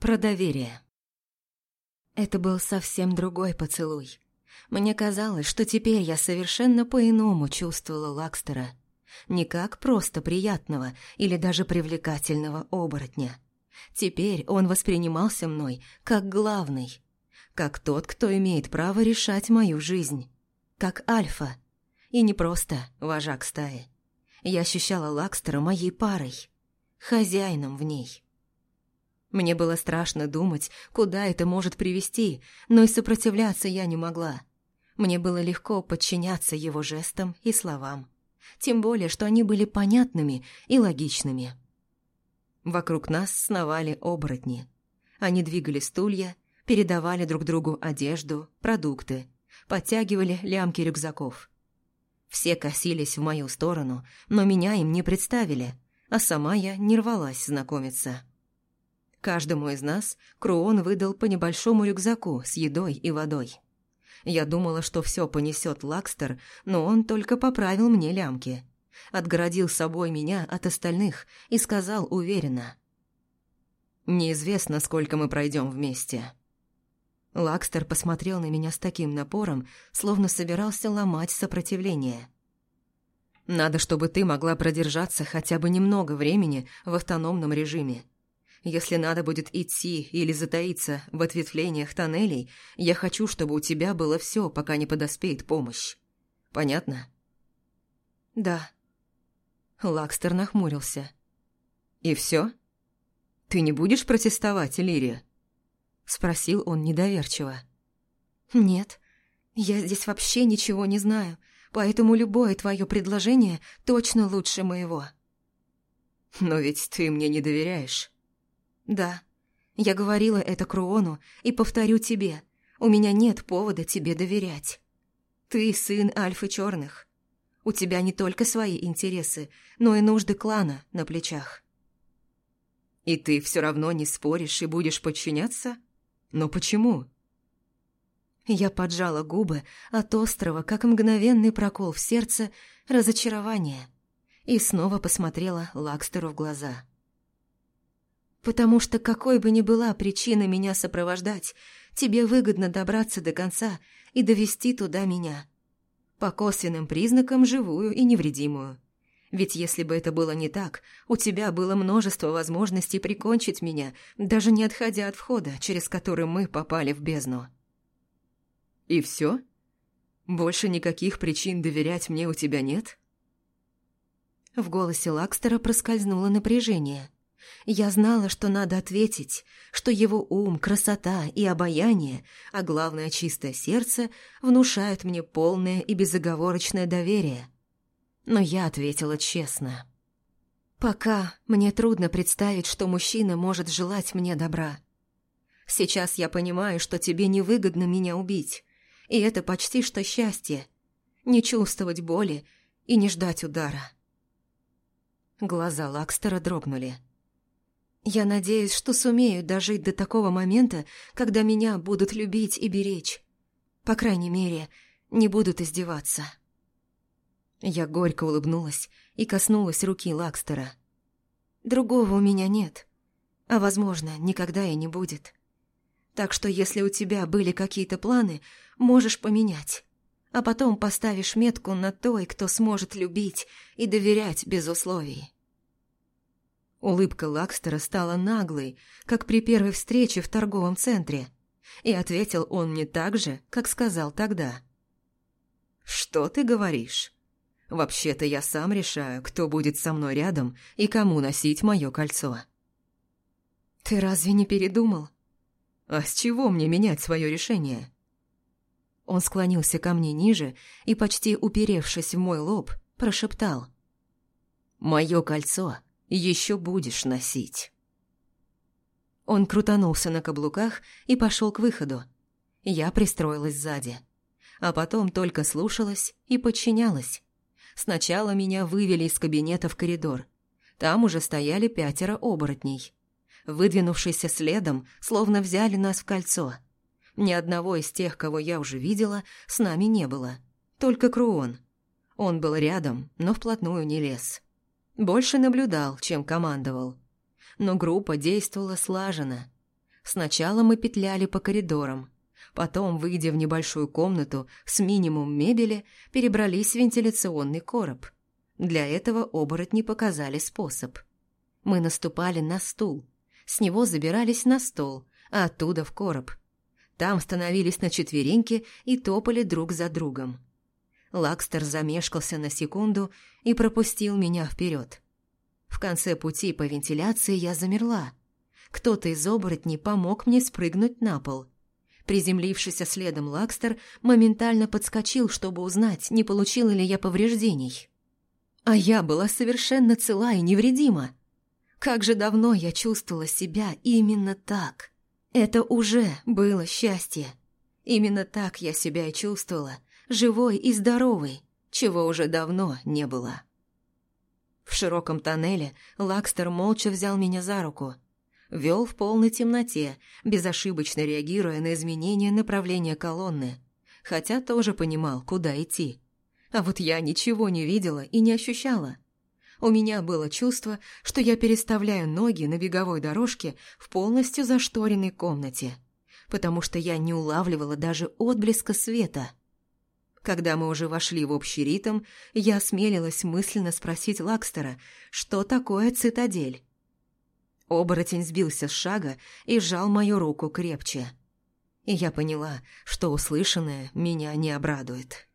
Про доверие. Это был совсем другой поцелуй. Мне казалось, что теперь я совершенно по-иному чувствовала Лакстера. Не как просто приятного или даже привлекательного оборотня. Теперь он воспринимался мной как главный, как тот, кто имеет право решать мою жизнь, как альфа, и не просто вожак стаи. Я ощущала Лакстера моей парой, хозяином в ней. Мне было страшно думать, куда это может привести, но и сопротивляться я не могла. Мне было легко подчиняться его жестам и словам. Тем более, что они были понятными и логичными. Вокруг нас сновали оборотни. Они двигали стулья, передавали друг другу одежду, продукты, подтягивали лямки рюкзаков. Все косились в мою сторону, но меня им не представили, а сама я не рвалась знакомиться. Каждому из нас Круон выдал по небольшому рюкзаку с едой и водой. Я думала, что все понесет Лакстер, но он только поправил мне лямки. Отгородил собой меня от остальных и сказал уверенно. «Неизвестно, сколько мы пройдем вместе». Лакстер посмотрел на меня с таким напором, словно собирался ломать сопротивление. «Надо, чтобы ты могла продержаться хотя бы немного времени в автономном режиме. Если надо будет идти или затаиться в ответвлениях тоннелей, я хочу, чтобы у тебя было все, пока не подоспеет помощь. Понятно?» «Да». Лакстер нахмурился. «И все? Ты не будешь протестовать, Лирия?» Спросил он недоверчиво. «Нет, я здесь вообще ничего не знаю, поэтому любое твое предложение точно лучше моего». «Но ведь ты мне не доверяешь». «Да, я говорила это Круону и повторю тебе. У меня нет повода тебе доверять. Ты сын Альфы Черных. У тебя не только свои интересы, но и нужды клана на плечах». «И ты все равно не споришь и будешь подчиняться?» Но почему? Я поджала губы от острова, как мгновенный прокол в сердце, разочарования, и снова посмотрела Лакстеру в глаза. «Потому что какой бы ни была причина меня сопровождать, тебе выгодно добраться до конца и довести туда меня. По косвенным признакам живую и невредимую. Ведь если бы это было не так, у тебя было множество возможностей прикончить меня, даже не отходя от входа, через который мы попали в бездну. И все? Больше никаких причин доверять мне у тебя нет? В голосе Лакстера проскользнуло напряжение. Я знала, что надо ответить, что его ум, красота и обаяние, а главное чистое сердце, внушают мне полное и безоговорочное доверие – но я ответила честно. «Пока мне трудно представить, что мужчина может желать мне добра. Сейчас я понимаю, что тебе невыгодно меня убить, и это почти что счастье. Не чувствовать боли и не ждать удара». Глаза Лакстера дрогнули. «Я надеюсь, что сумею дожить до такого момента, когда меня будут любить и беречь. По крайней мере, не будут издеваться». Я горько улыбнулась и коснулась руки Лакстера. «Другого у меня нет, а, возможно, никогда и не будет. Так что если у тебя были какие-то планы, можешь поменять, а потом поставишь метку на той, кто сможет любить и доверять без условий». Улыбка Лакстера стала наглой, как при первой встрече в торговом центре, и ответил он мне так же, как сказал тогда. «Что ты говоришь?» Вообще-то я сам решаю, кто будет со мной рядом и кому носить мое кольцо. Ты разве не передумал? А с чего мне менять свое решение? Он склонился ко мне ниже и, почти уперевшись в мой лоб, прошептал. «Мое кольцо еще будешь носить». Он крутанулся на каблуках и пошел к выходу. Я пристроилась сзади. А потом только слушалась и подчинялась. Сначала меня вывели из кабинета в коридор. Там уже стояли пятеро оборотней. Выдвинувшиеся следом, словно взяли нас в кольцо. Ни одного из тех, кого я уже видела, с нами не было. Только Круон. Он был рядом, но вплотную не лез. Больше наблюдал, чем командовал. Но группа действовала слаженно. Сначала мы петляли по коридорам. Потом, выйдя в небольшую комнату с минимум мебели, перебрались в вентиляционный короб. Для этого оборотни показали способ. Мы наступали на стул. С него забирались на стол, а оттуда в короб. Там становились на четвереньки и топали друг за другом. Лакстер замешкался на секунду и пропустил меня вперед. В конце пути по вентиляции я замерла. Кто-то из оборотней помог мне спрыгнуть на пол. Приземлившийся следом Лакстер моментально подскочил, чтобы узнать, не получила ли я повреждений. А я была совершенно цела и невредима. Как же давно я чувствовала себя именно так. Это уже было счастье. Именно так я себя и чувствовала, живой и здоровой, чего уже давно не было. В широком тоннеле Лакстер молча взял меня за руку. Вел в полной темноте, безошибочно реагируя на изменения направления колонны, хотя тоже понимал, куда идти. А вот я ничего не видела и не ощущала. У меня было чувство, что я переставляю ноги на беговой дорожке в полностью зашторенной комнате, потому что я не улавливала даже отблеска света – когда мы уже вошли в общий ритм, я осмелилась мысленно спросить Лакстера, что такое цитадель. Оборотень сбился с шага и сжал мою руку крепче. И я поняла, что услышанное меня не обрадует.